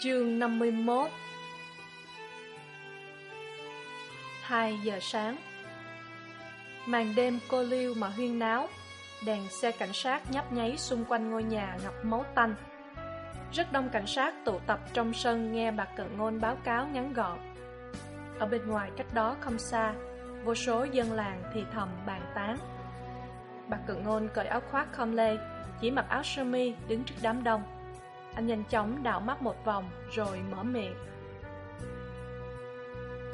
Chương 51 2 giờ sáng. Màn đêm cô liêu mà huyên náo, Đèn xe cảnh sát nhấp nháy xung quanh ngôi nhà ngập máu tanh. Rất đông cảnh sát tụ tập trong sân nghe bà Cận Ngôn báo cáo ngắn gọn. Ở bên ngoài cách đó không xa, Vô số dân làng thì thầm bàn tán. Bà Cận Ngôn cởi áo khoác không lê, Chỉ mặc áo sơ mi, đứng trước đám đông. Anh nhanh chóng đảo mắt một vòng rồi mở miệng.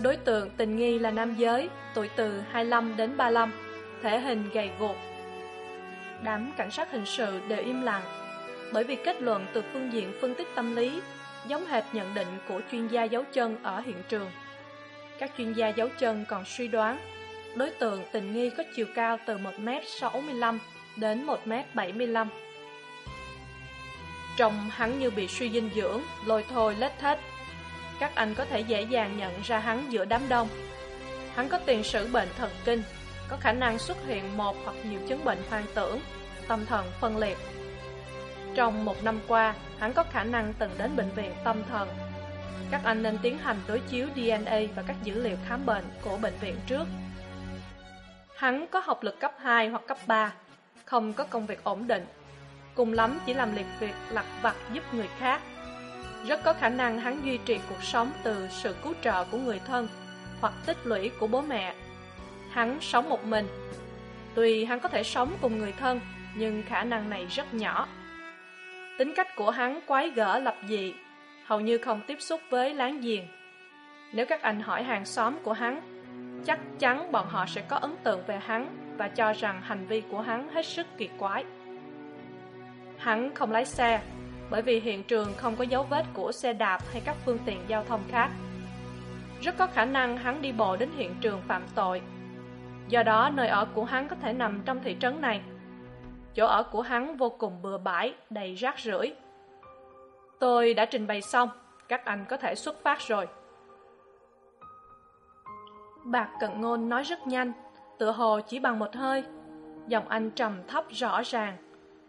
Đối tượng tình nghi là nam giới, tuổi từ 25 đến 35, thể hình gầy guộc. Đám cảnh sát hình sự đều im lặng, bởi vì kết luận từ phương diện phân tích tâm lý giống hệt nhận định của chuyên gia dấu chân ở hiện trường. Các chuyên gia dấu chân còn suy đoán đối tượng tình nghi có chiều cao từ 1m65 đến 1m75 Trông hắn như bị suy dinh dưỡng, lôi thôi lết thết. Các anh có thể dễ dàng nhận ra hắn giữa đám đông. Hắn có tiền sử bệnh thần kinh, có khả năng xuất hiện một hoặc nhiều chứng bệnh hoang tưởng, tâm thần phân liệt. Trong một năm qua, hắn có khả năng từng đến bệnh viện tâm thần. Các anh nên tiến hành đối chiếu DNA và các dữ liệu khám bệnh của bệnh viện trước. Hắn có học lực cấp 2 hoặc cấp 3, không có công việc ổn định, cùng lắm chỉ làm liệt việc lặt vặt giúp người khác. Rất có khả năng hắn duy trì cuộc sống từ sự cứu trợ của người thân hoặc tích lũy của bố mẹ. Hắn sống một mình. Tuy hắn có thể sống cùng người thân, nhưng khả năng này rất nhỏ. Tính cách của hắn quái gở lập dị, hầu như không tiếp xúc với láng giềng. Nếu các anh hỏi hàng xóm của hắn, chắc chắn bọn họ sẽ có ấn tượng về hắn và cho rằng hành vi của hắn hết sức kỳ quái. Hắn không lái xe, bởi vì hiện trường không có dấu vết của xe đạp hay các phương tiện giao thông khác. Rất có khả năng hắn đi bộ đến hiện trường phạm tội. Do đó, nơi ở của hắn có thể nằm trong thị trấn này. Chỗ ở của hắn vô cùng bừa bãi, đầy rác rưởi. Tôi đã trình bày xong, các anh có thể xuất phát rồi. Bạc Cận Ngôn nói rất nhanh, tựa hồ chỉ bằng một hơi. Giọng anh trầm thấp rõ ràng,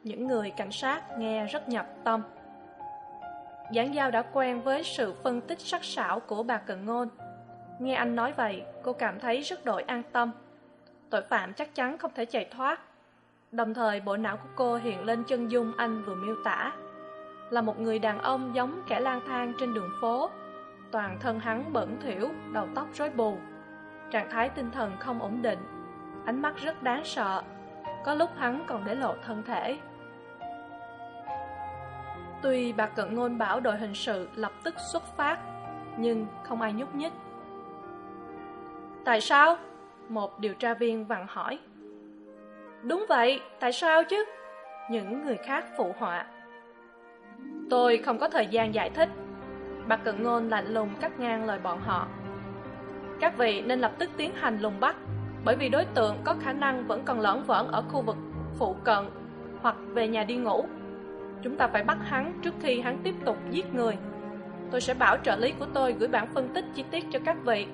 những người cảnh sát nghe rất nhập tâm. Giảng giao đã quen với sự phân tích sắc sảo của bà cận ngôn. Nghe anh nói vậy, cô cảm thấy rất đổi an tâm. Tội phạm chắc chắn không thể chạy thoát. Đồng thời, bộ não của cô hiện lên chân dung anh vừa miêu tả. Là một người đàn ông giống kẻ lang thang trên đường phố. Toàn thân hắn bẩn thỉu, đầu tóc rối bù. Trạng thái tinh thần không ổn định. Ánh mắt rất đáng sợ. Có lúc hắn còn để lộ thân thể. Tuy bà Cận Ngôn bảo đội hình sự lập tức xuất phát, nhưng không ai nhúc nhích. Tại sao? Một điều tra viên vặn hỏi. Đúng vậy, tại sao chứ? Những người khác phụ họa. Tôi không có thời gian giải thích. Bà Cận Ngôn lạnh lùng cắt ngang lời bọn họ. Các vị nên lập tức tiến hành lùng bắt, bởi vì đối tượng có khả năng vẫn còn lẫn vẫn ở khu vực phụ cận hoặc về nhà đi ngủ chúng ta phải bắt hắn trước khi hắn tiếp tục giết người. Tôi sẽ bảo trợ lý của tôi gửi bản phân tích chi tiết cho các vị.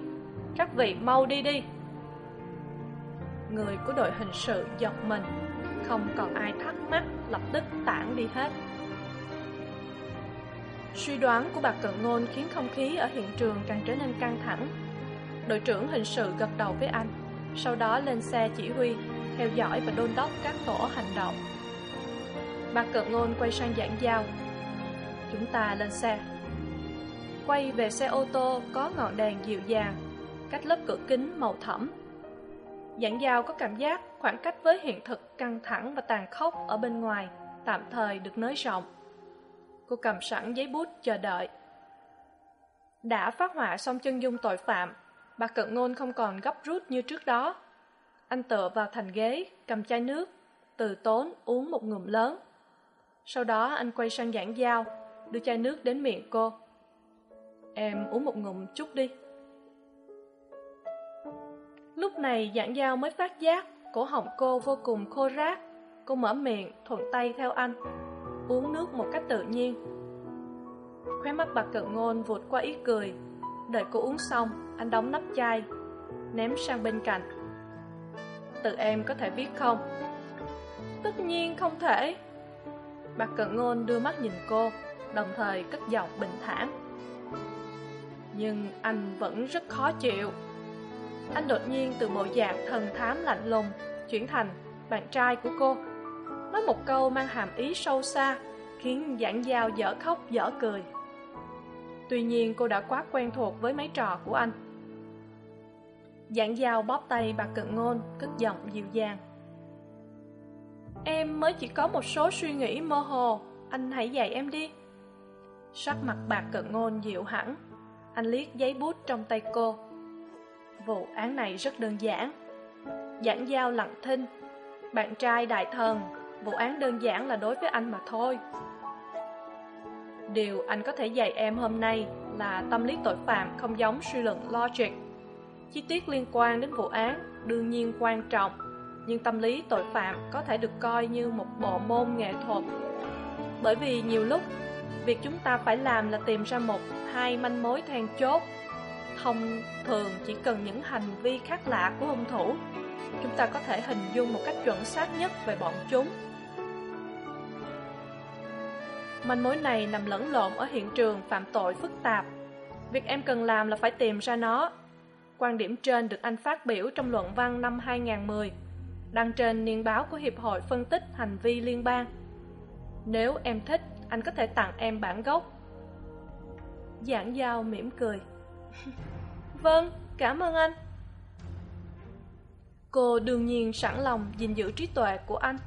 Các vị mau đi đi. Người của đội hình sự giật mình. Không còn ai thắc mắc, lập tức tản đi hết. Suy đoán của bà cận ngôn khiến không khí ở hiện trường càng trở nên căng thẳng. Đội trưởng hình sự gật đầu với anh, sau đó lên xe chỉ huy, theo dõi và đôn đốc các tổ hành động. Bà cận ngôn quay sang giảng giao. Chúng ta lên xe. Quay về xe ô tô có ngọn đèn dịu dàng Cách lớp cửa kính màu thẫm. Giảng giao có cảm giác khoảng cách với hiện thực căng thẳng và tàn khốc ở bên ngoài Tạm thời được nới rộng. Cô cầm sẵn giấy bút chờ đợi. Đã phát họa xong chân dung tội phạm Bà cận ngôn không còn gấp rút như trước đó. Anh tựa vào thành ghế, cầm chai nước Từ tốn uống một ngụm lớn sau đó anh quay sang giảng giao, đưa chai nước đến miệng cô. Em uống một ngụm chút đi. Lúc này giảng dao mới phát giác cổ họng cô vô cùng khô rác cô mở miệng, thuận tay theo anh, uống nước một cách tự nhiên. Khóe mắt bạc cận ngôn vụt qua ý cười. Đợi cô uống xong, anh đóng nắp chai, ném sang bên cạnh. Tự em có thể viết không? Tất nhiên không thể bạc cận ngôn đưa mắt nhìn cô, đồng thời cất giọng bình thản. Nhưng anh vẫn rất khó chịu. Anh đột nhiên từ bộ dạng thần thám lạnh lùng chuyển thành bạn trai của cô. Nói một câu mang hàm ý sâu xa, khiến giảng giao dở khóc dở cười. Tuy nhiên cô đã quá quen thuộc với mấy trò của anh. Giảng giao bóp tay bà cận ngôn, cất giọng dịu dàng em mới chỉ có một số suy nghĩ mơ hồ. Anh hãy dạy em đi. Sắc mặt bạc cận ngôn dịu hẳn. Anh liếc giấy bút trong tay cô. Vụ án này rất đơn giản. Giảng giao lặng thinh. Bạn trai đại thần. Vụ án đơn giản là đối với anh mà thôi. Điều anh có thể dạy em hôm nay là tâm lý tội phạm không giống suy luận logic. Chi tiết liên quan đến vụ án đương nhiên quan trọng nhưng tâm lý tội phạm có thể được coi như một bộ môn nghệ thuật. Bởi vì nhiều lúc, việc chúng ta phải làm là tìm ra một, hai manh mối then chốt. Thông thường chỉ cần những hành vi khác lạ của hung thủ, chúng ta có thể hình dung một cách chuẩn xác nhất về bọn chúng. Manh mối này nằm lẫn lộn ở hiện trường phạm tội phức tạp. Việc em cần làm là phải tìm ra nó. Quan điểm trên được anh phát biểu trong luận văn năm 2010 đăng trên niên báo của hiệp hội phân tích hành vi liên bang. Nếu em thích, anh có thể tặng em bản gốc. Giảng giao mỉm cười. vâng cảm ơn anh. Cô đương nhiên sẵn lòng gìn giữ trí tuệ của anh.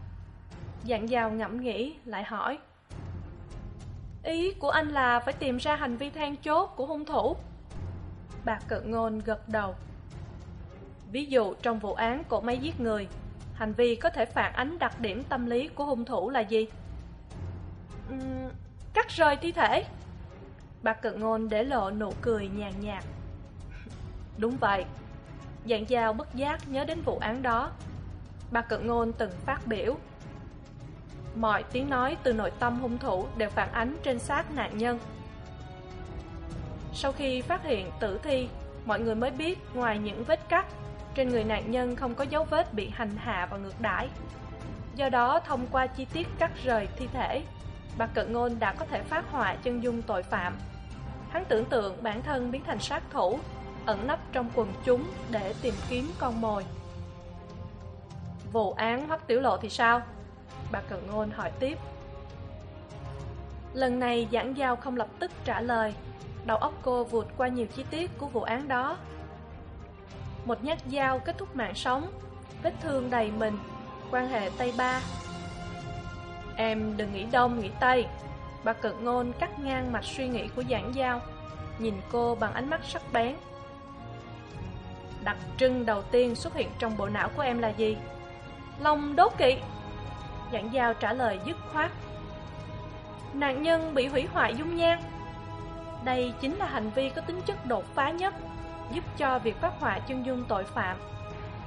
Giảng giao ngẫm nghĩ, lại hỏi. Ý của anh là phải tìm ra hành vi then chốt của hung thủ. Bà cận ngôn gật đầu. Ví dụ trong vụ án cỗ máy giết người hành vi có thể phản ánh đặc điểm tâm lý của hung thủ là gì? Uhm, cắt rời thi thể. Bạc cận ngôn để lộ nụ cười nhàn nhạt. Đúng vậy. Dạng giao bất giác nhớ đến vụ án đó. Bạc cận ngôn từng phát biểu. Mọi tiếng nói từ nội tâm hung thủ đều phản ánh trên xác nạn nhân. Sau khi phát hiện tử thi mọi người mới biết ngoài những vết cắt trên người nạn nhân không có dấu vết bị hành hạ và ngược đãi. Do đó, thông qua chi tiết cắt rời thi thể, bà cận ngôn đã có thể phát họa chân dung tội phạm. Hắn tưởng tượng bản thân biến thành sát thủ, ẩn nấp trong quần chúng để tìm kiếm con mồi. Vụ án hoắc tiểu lộ thì sao? Bà cận ngôn hỏi tiếp. Lần này giảng giao không lập tức trả lời. Đầu óc cô vụt qua nhiều chi tiết của vụ án đó một nhát dao kết thúc mạng sống. Vết thương đầy mình. Quan hệ tay ba. Em đừng nghĩ đông, nghĩ tây. Bà cực ngôn cắt ngang mạch suy nghĩ của giảng giao. Nhìn cô bằng ánh mắt sắc bén. Đặc trưng đầu tiên xuất hiện trong bộ não của em là gì? Lòng đố kỵ. Giảng giao trả lời dứt khoát. Nạn nhân bị hủy hoại dung nhan. Đây chính là hành vi có tính chất đột phá nhất giúp cho việc phát họa chân dung tội phạm.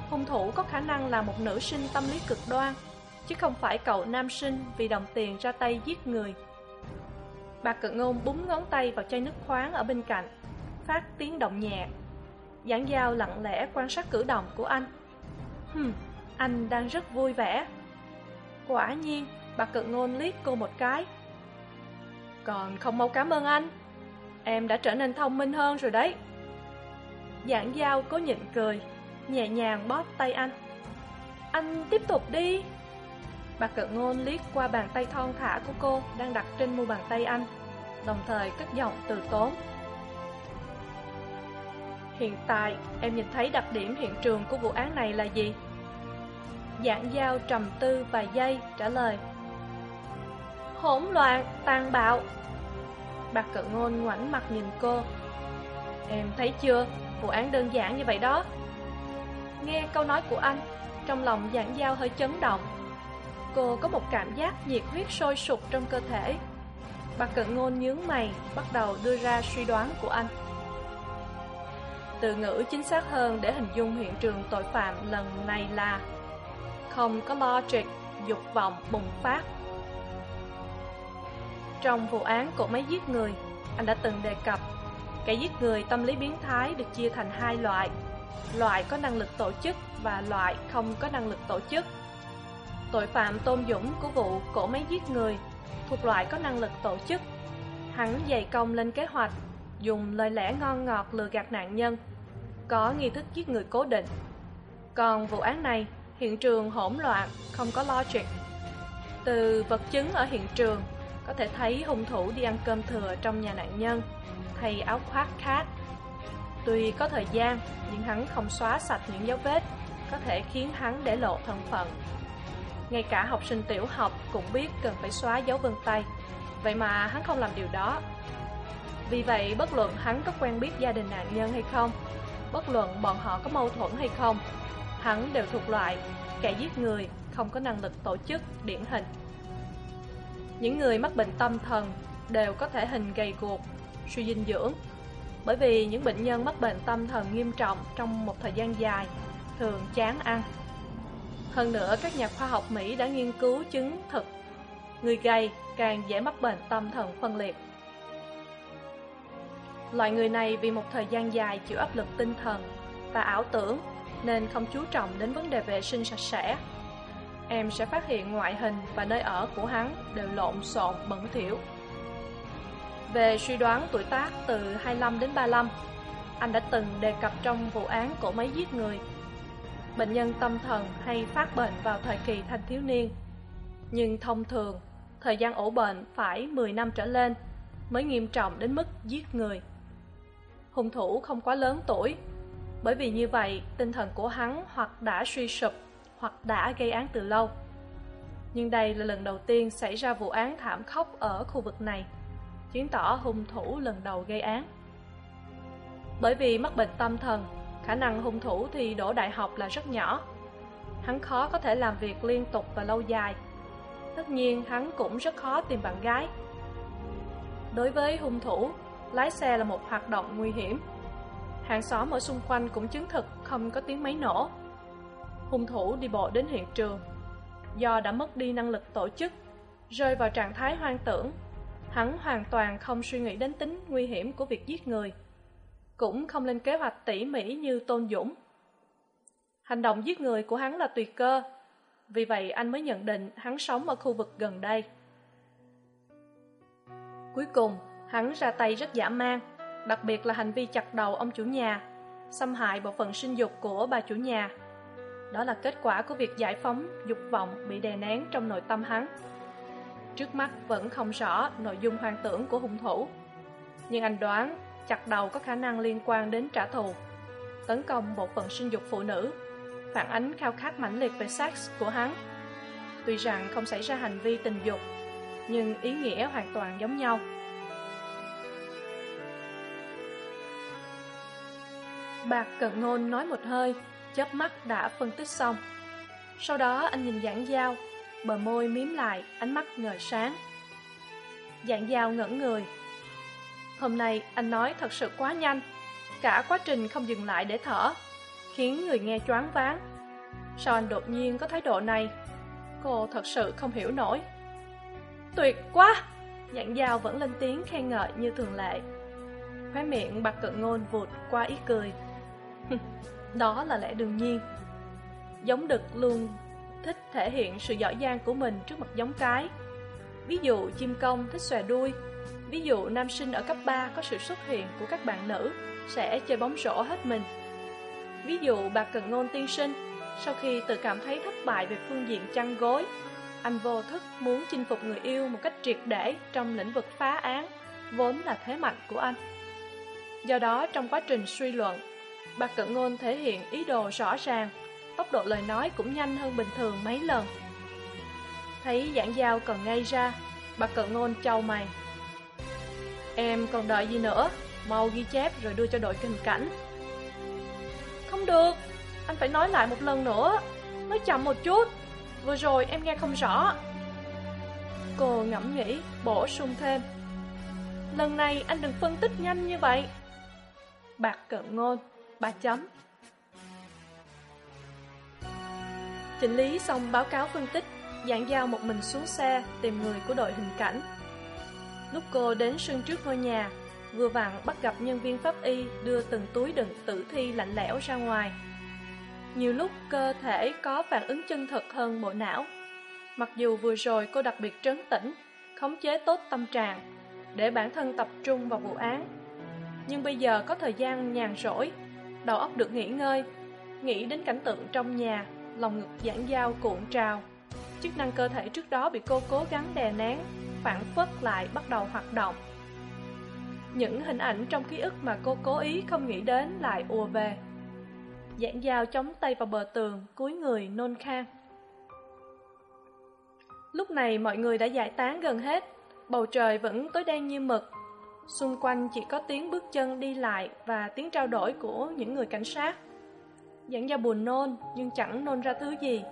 Hung thủ có khả năng là một nữ sinh tâm lý cực đoan, chứ không phải cậu nam sinh vì đồng tiền ra tay giết người. Bà cận ngôn búng ngón tay vào chai nước khoáng ở bên cạnh, phát tiếng động nhẹ, giảng giao lặng lẽ quan sát cử động của anh. Hừm, anh đang rất vui vẻ. Quả nhiên, bà cận ngôn liếc cô một cái. Còn không mau cảm ơn anh. Em đã trở nên thông minh hơn rồi đấy giảng giao cố nhịn cười. Nhẹ nhàng bóp tay anh. Anh tiếp tục đi. Bà cận ngôn liếc qua bàn tay thon thả của cô đang đặt trên mu bàn tay anh, đồng thời cất giọng từ tốn. Hiện tại, em nhìn thấy đặc điểm hiện trường của vụ án này là gì? Giảng giao trầm tư vài giây, trả lời. Hỗn loạn, tàn bạo. Bà cận ngôn ngoảnh mặt nhìn cô. Em thấy chưa? Vụ án đơn giản như vậy đó nghe câu nói của anh trong lòng giảng giao hơi chấn động cô có một cảm giác nhiệt huyết sôi sục trong cơ thể Bà cận ngôn nhướng mày, bắt đầu đưa ra suy đoán của anh. Từ ngữ chính xác hơn để hình dung hiện trường tội phạm lần này là Không có logic, dục vọng bùng phát. Trong vụ án của máy giết người, anh đã từng đề cập Kẻ giết người tâm lý biến thái được chia thành hai loại Loại có năng lực tổ chức và loại không có năng lực tổ chức Tội phạm Tôn Dũng của vụ cổ máy giết người thuộc loại có năng lực tổ chức. Hắn dày công lên kế hoạch, dùng lời lẽ ngon ngọt lừa gạt nạn nhân, có nghi thức giết người cố định. Còn vụ án này, hiện trường hỗn loạn, không có logic. Từ vật chứng ở hiện trường, có thể thấy hung thủ đi ăn cơm thừa trong nhà nạn nhân, thay áo khoác khác. Tuy có thời gian, nhưng hắn không xóa sạch những dấu vết, có thể khiến hắn để lộ thân phận. Ngay cả học sinh tiểu học cũng biết cần phải xóa dấu vân tay Vậy mà hắn không làm điều đó Vì vậy bất luận hắn có quen biết gia đình nạn nhân hay không Bất luận bọn họ có mâu thuẫn hay không Hắn đều thuộc loại kẻ giết người không có năng lực tổ chức điển hình Những người mắc bệnh tâm thần đều có thể hình gầy guộc, suy dinh dưỡng Bởi vì những bệnh nhân mắc bệnh tâm thần nghiêm trọng trong một thời gian dài thường chán ăn hơn nữa, các nhà khoa học Mỹ đã nghiên cứu chứng thực người gầy càng dễ mắc bệnh tâm thần phân liệt. Loại người này vì một thời gian dài chịu áp lực tinh thần và ảo tưởng nên không chú trọng đến vấn đề vệ sinh sạch sẽ. Em sẽ phát hiện ngoại hình và nơi ở của hắn đều lộn xộn bẩn thỉu. Về suy đoán tuổi tác từ 25 đến 35, anh đã từng đề cập trong vụ án cổ máy giết người bệnh nhân tâm thần hay phát bệnh vào thời kỳ thanh thiếu niên. Nhưng thông thường, thời gian ổ bệnh phải 10 năm trở lên mới nghiêm trọng đến mức giết người. Hung thủ không quá lớn tuổi, bởi vì như vậy tinh thần của hắn hoặc đã suy sụp hoặc đã gây án từ lâu. Nhưng đây là lần đầu tiên xảy ra vụ án thảm khốc ở khu vực này, chứng tỏ hung thủ lần đầu gây án. Bởi vì mắc bệnh tâm thần, khả năng hung thủ thì đổ đại học là rất nhỏ. Hắn khó có thể làm việc liên tục và lâu dài. Tất nhiên hắn cũng rất khó tìm bạn gái. Đối với hung thủ lái xe là một hoạt động nguy hiểm. Hàng xóm ở xung quanh cũng chứng thực không có tiếng máy nổ. Hung thủ đi bộ đến hiện trường. Do đã mất đi năng lực tổ chức rơi vào trạng thái hoang tưởng hắn hoàn toàn không suy nghĩ đến tính nguy hiểm của việc giết người cũng không lên kế hoạch tỉ mỉ như Tôn Dũng. Hành động giết người của hắn là tuyệt cơ, vì vậy anh mới nhận định hắn sống ở khu vực gần đây. Cuối cùng, hắn ra tay rất dã man, đặc biệt là hành vi chặt đầu ông chủ nhà, xâm hại bộ phận sinh dục của bà chủ nhà. Đó là kết quả của việc giải phóng dục vọng bị đè nén trong nội tâm hắn. Trước mắt vẫn không rõ nội dung hoang tưởng của hung thủ, nhưng anh đoán chặt đầu có khả năng liên quan đến trả thù tấn công bộ phận sinh dục phụ nữ. Phản ánh khao khát mãnh liệt về sex của hắn. Tuy rằng không xảy ra hành vi tình dục nhưng ý nghĩa hoàn toàn giống nhau. Bạc cận ngôn nói một hơi chớp mắt đã phân tích xong. Sau đó anh nhìn giảng giao bờ môi miếm lại, ánh mắt ngời sáng. Dạng giao ngẩn người. Hôm nay anh nói thật sự quá nhanh. Cả quá trình không dừng lại để thở, Khiến người nghe choáng váng. Sao anh đột nhiên có thái độ này. Cô thật sự không hiểu nổi. Tuyệt quá! Dạng dao vẫn lên tiếng khen ngợi như thường lệ. Khóe miệng bạc cận ngôn vụt qua ý cười. Đó là lẽ đương nhiên. Giống đực luôn thích thể hiện sự giỏi giang của mình trước mặt giống cái Ví dụ chim công thích xòe đuôi Ví dụ nam sinh ở cấp 3 có sự xuất hiện của các bạn nữ sẽ chơi bóng rổ hết mình. Ví dụ bà Cần Ngôn tiên sinh, sau khi tự cảm thấy thất bại về phương diện chăn gối, anh vô thức muốn chinh phục người yêu một cách triệt để trong lĩnh vực phá án, vốn là thế mạnh của anh. Do đó, trong quá trình suy luận, bà Cận Ngôn thể hiện ý đồ rõ ràng, tốc độ lời nói cũng nhanh hơn bình thường mấy lần. Thấy giảng giao còn ngay ra, bà Cận Ngôn trao mày, Em còn đợi gì nữa? Mau ghi chép rồi đưa cho đội kinh cảnh. Không được Anh phải nói lại một lần nữa. Nói chậm một chút. Vừa rồi em nghe không rõ. Cô ngẫm nghĩ Bổ sung thêm. Lần này anh đừng phân tích nhanh như vậy. Bạc cận ngôn bà chấm. Chỉnh lý xong báo cáo phân tích, dạng giao một mình xuống xe tìm người của đội hình cảnh. Lúc cô đến sân trước ngôi nhà, vừa vặn bắt gặp nhân viên pháp y đưa từng túi đựng tử thi lạnh lẽo ra ngoài. Nhiều lúc cơ thể có phản ứng chân thực hơn bộ não. Mặc dù vừa rồi cô đặc biệt trấn tĩnh, khống chế tốt tâm trạng để bản thân tập trung vào vụ án, nhưng bây giờ có thời gian nhàn rỗi, đầu óc được nghỉ ngơi, nghĩ đến cảnh tượng trong nhà lòng ngực giãn dao cuộn trào. Chức năng cơ thể trước đó bị cô cố gắng đè nén, phản phất lại bắt đầu hoạt động. Những hình ảnh trong ký ức mà cô cố ý không nghĩ đến lại ùa về. Giãn dao chống tay vào bờ tường, cúi người nôn khan. Lúc này mọi người đã giải tán gần hết, bầu trời vẫn tối đen như mực. Xung quanh chỉ có tiếng bước chân đi lại và tiếng trao đổi của những người cảnh sát dẫn ra buồn nôn, nhưng chẳng nôn ra thứ gì.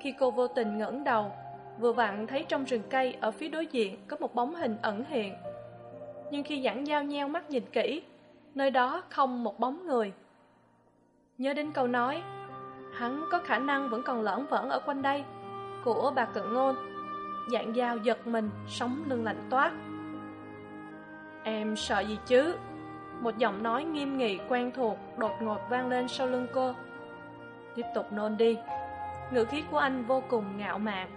Khi cô vô tình ngẩng đầu, vừa vặn thấy trong rừng cây ở phía đối diện có một bóng hình ẩn hiện. Nhưng khi giảng giao nheo mắt nhìn kỹ, nơi đó không một bóng người. Nhớ đến câu nói, hắn có khả năng vẫn còn lởn vởn ở quanh đây, của bà cận ngôn. Dạng dao giật mình sống lưng lạnh toát. Em sợ gì chứ? Một giọng nói nghiêm nghị, quen thuộc đột ngột vang lên sau lưng cô. Tiếp tục nôn đi. Ngữ khí của anh vô cùng ngạo mạn.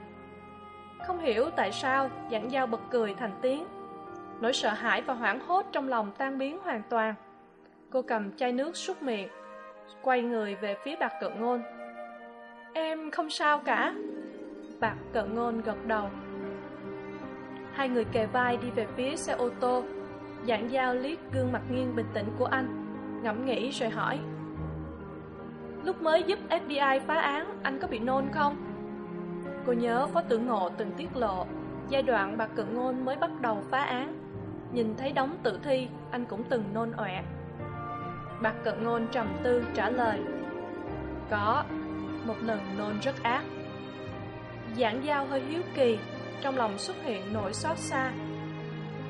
Không hiểu tại sao giảng dao bật cười thành tiếng. Nỗi sợ hãi và hoảng hốt trong lòng tan biến hoàn toàn. Cô cầm chai nước súc miệng, quay người về phía bạc cận ngôn. Em không sao cả. Bạc cận ngôn gật đầu. Hai người kề vai đi về phía xe ô tô dạng dao liếc gương mặt nghiêng bình tĩnh của anh, ngẫm nghĩ rồi hỏi. Lúc mới giúp fbi phá án, anh có bị nôn không? Cô nhớ phó tử ngộ từng tiết lộ, giai đoạn bạc cận ngôn mới bắt đầu phá án. Nhìn thấy đống tử thi, anh cũng từng nôn ọe. Bạc cận ngôn trầm tư trả lời, có, một lần nôn rất ác. Giảng giao hơi hiếu kỳ, trong lòng xuất hiện nỗi xót xa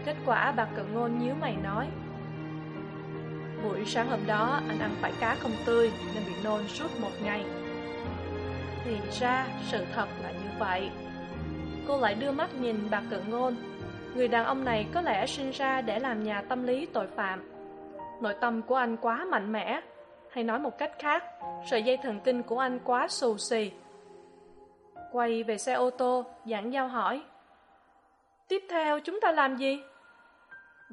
kết quả bà cận ngôn nhíu mày nói. Buổi sáng hôm đó, anh ăn phải cá không tươi nên bị nôn suốt một ngày. Thì ra, sự thật là như vậy. Cô lại đưa mắt nhìn bà cận ngôn. Người đàn ông này có lẽ sinh ra để làm nhà tâm lý tội phạm. Nội tâm của anh quá mạnh mẽ. Hay nói một cách khác, sợi dây thần kinh của anh quá xù xì. Quay về xe ô tô, giảng giao hỏi. Tiếp theo chúng ta làm gì?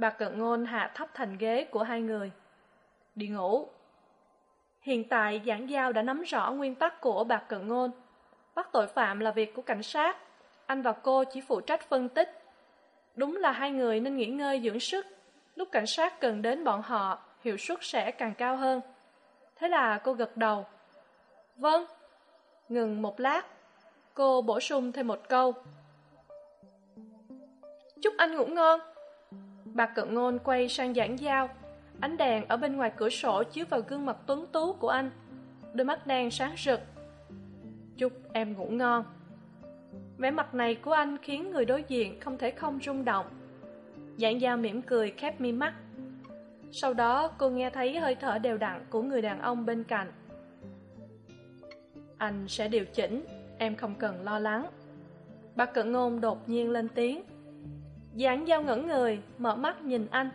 Bà cận ngôn hạ thấp thành ghế của hai người. Đi ngủ. Hiện tại giảng giao đã nắm rõ nguyên tắc của bà cận ngôn. Bắt tội phạm là việc của cảnh sát. Anh và cô chỉ phụ trách phân tích. Đúng là hai người nên nghỉ ngơi dưỡng sức. Lúc cảnh sát cần đến bọn họ, hiệu suất sẽ càng cao hơn. Thế là cô gật đầu. Vâng. Ngừng một lát. Cô bổ sung thêm một câu. Chúc anh ngủ ngon bà cận ngôn quay sang giảng giao. Ánh đèn ở bên ngoài cửa sổ chiếu vào gương mặt tuấn tú của anh. Đôi mắt đen sáng rực. Chúc em ngủ ngon. Vẻ mặt này của anh khiến người đối diện không thể không rung động. Giảng giao mỉm cười khép mi mắt. Sau đó, cô nghe thấy hơi thở đều đặn của người đàn ông bên cạnh. Anh sẽ điều chỉnh, em không cần lo lắng. Bà cận ngôn đột nhiên lên tiếng giảng giao ngẩn người, mở mắt nhìn anh.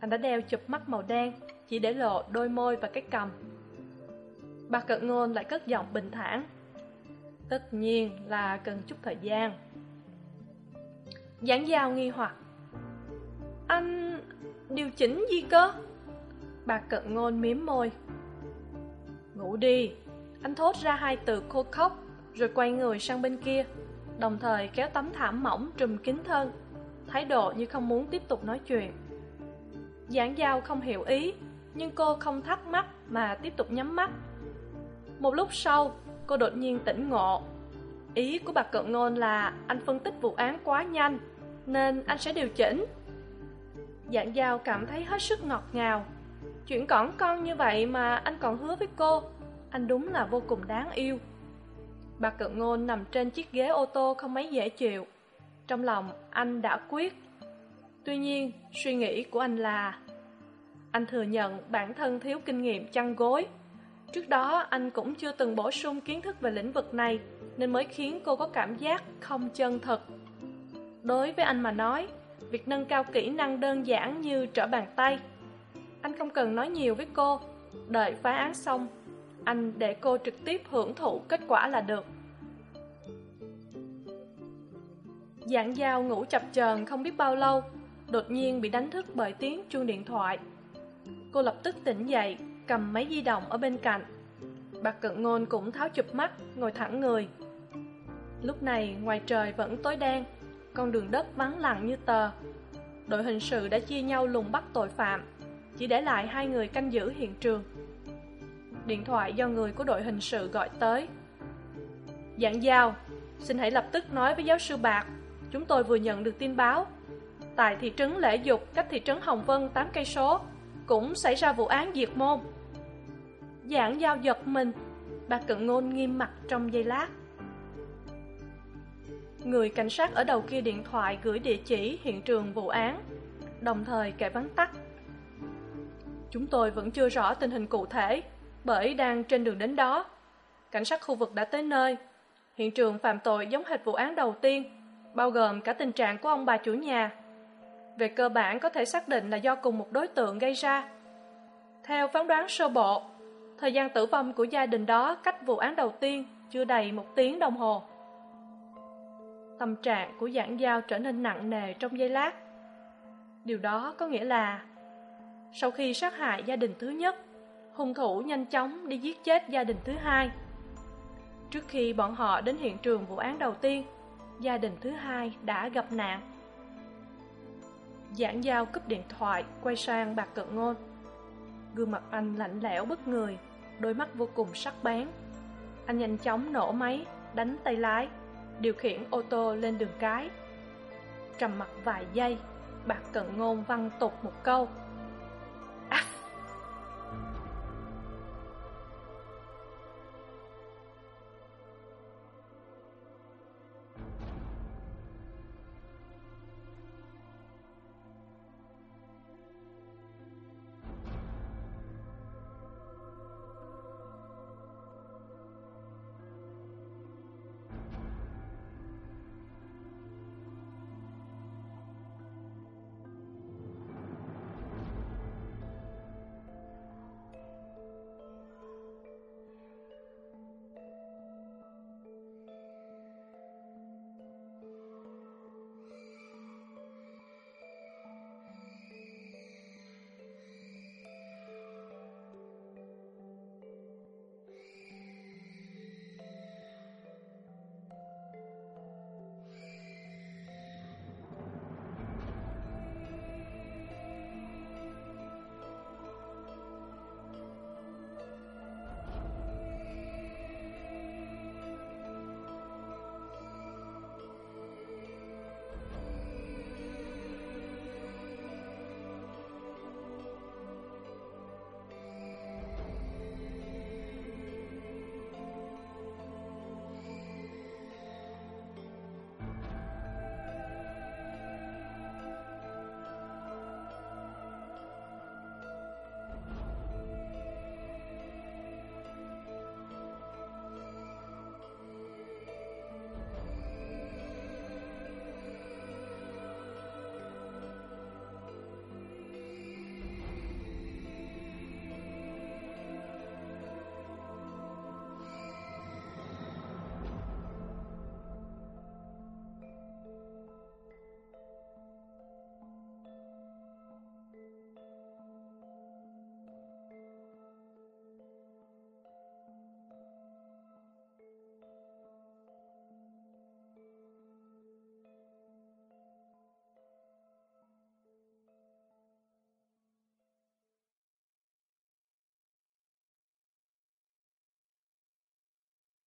Anh đã đeo chụp mắt màu đen, chỉ để lộ đôi môi và cái cầm. Bà cận ngôn lại cất giọng bình thản. Tất nhiên là cần chút thời gian. Giảng giao nghi hoặc. Anh, điều chỉnh gì cơ? Bà cận ngôn miếm môi. Ngủ đi. Anh thốt ra hai từ khô khóc, rồi quay người sang bên kia, đồng thời kéo tấm thảm mỏng trùm kín thân thái độ như không muốn tiếp tục nói chuyện. Giảng giao không hiểu ý, nhưng cô không thắc mắc mà tiếp tục nhắm mắt. Một lúc sau, cô đột nhiên tỉnh ngộ. Ý của bà cận ngôn là anh phân tích vụ án quá nhanh, nên anh sẽ điều chỉnh. Dạng giao cảm thấy hết sức ngọt ngào. Chuyện cỏn con như vậy mà anh còn hứa với cô, anh đúng là vô cùng đáng yêu. Bà cận ngôn nằm trên chiếc ghế ô tô không mấy dễ chịu trong lòng, anh đã quyết. Tuy nhiên, suy nghĩ của anh là, anh thừa nhận bản thân thiếu kinh nghiệm chăn gối. Trước đó, anh cũng chưa từng bổ sung kiến thức về lĩnh vực này, nên mới khiến cô có cảm giác không chân thực đối với anh mà nói, việc nâng cao kỹ năng đơn giản như trở bàn tay. Anh không cần nói nhiều với cô. Đợi phá án xong, anh để cô trực tiếp hưởng thụ kết quả là được. Dạng dao ngủ chập chờn không biết bao lâu, đột nhiên bị đánh thức bởi tiếng chuông điện thoại. Cô lập tức tỉnh dậy, cầm máy di động ở bên cạnh. Bạc cận ngôn cũng tháo chụp mắt, ngồi thẳng người. Lúc này, ngoài trời vẫn tối đen, con đường đất vắng lặng như tờ. Đội hình sự đã chia nhau lùng bắt tội phạm, chỉ để lại hai người canh giữ hiện trường. Điện thoại do người của đội hình sự gọi tới. Dạng giao xin hãy lập tức nói với giáo sư bạc chúng tôi vừa nhận được tin báo. Tại thị trấn lễ dục, cách thị trấn hồng vân tám cây số, cũng xảy ra vụ án diệt môn. Dạng giao giật mình, bà cận ngôn nghiêm mặt trong giây lát. Người cảnh sát ở đầu kia điện thoại gửi địa chỉ hiện trường vụ án, đồng thời kể vắn tắt. Chúng tôi vẫn chưa rõ tình hình cụ thể, bởi đang trên đường đến đó. Cảnh sát khu vực đã tới nơi. Hiện trường phạm tội giống hệt vụ án đầu tiên bao gồm cả tình trạng của ông bà chủ nhà. Về cơ bản có thể xác định là do cùng một đối tượng gây ra. Theo phán đoán sơ bộ, thời gian tử vong của gia đình đó cách vụ án đầu tiên chưa đầy một tiếng đồng hồ. Tâm trạng của giảng giao trở nên nặng nề trong giây lát. Điều đó có nghĩa là sau khi sát hại gia đình thứ nhất, hung thủ nhanh chóng đi giết chết gia đình thứ hai. Trước khi bọn họ đến hiện trường vụ án đầu tiên gia đình thứ hai đã gặp nạn. Giảng giao cúp điện thoại, quay sang bạc cận ngôn. Gương mặt anh lạnh lẽo bất người đôi mắt vô cùng sắc bén. Anh nhanh chóng nổ máy, đánh tay lái, điều khiển ô tô lên đường cái. Trầm mặc vài giây, bạc cận ngôn văng tục một câu.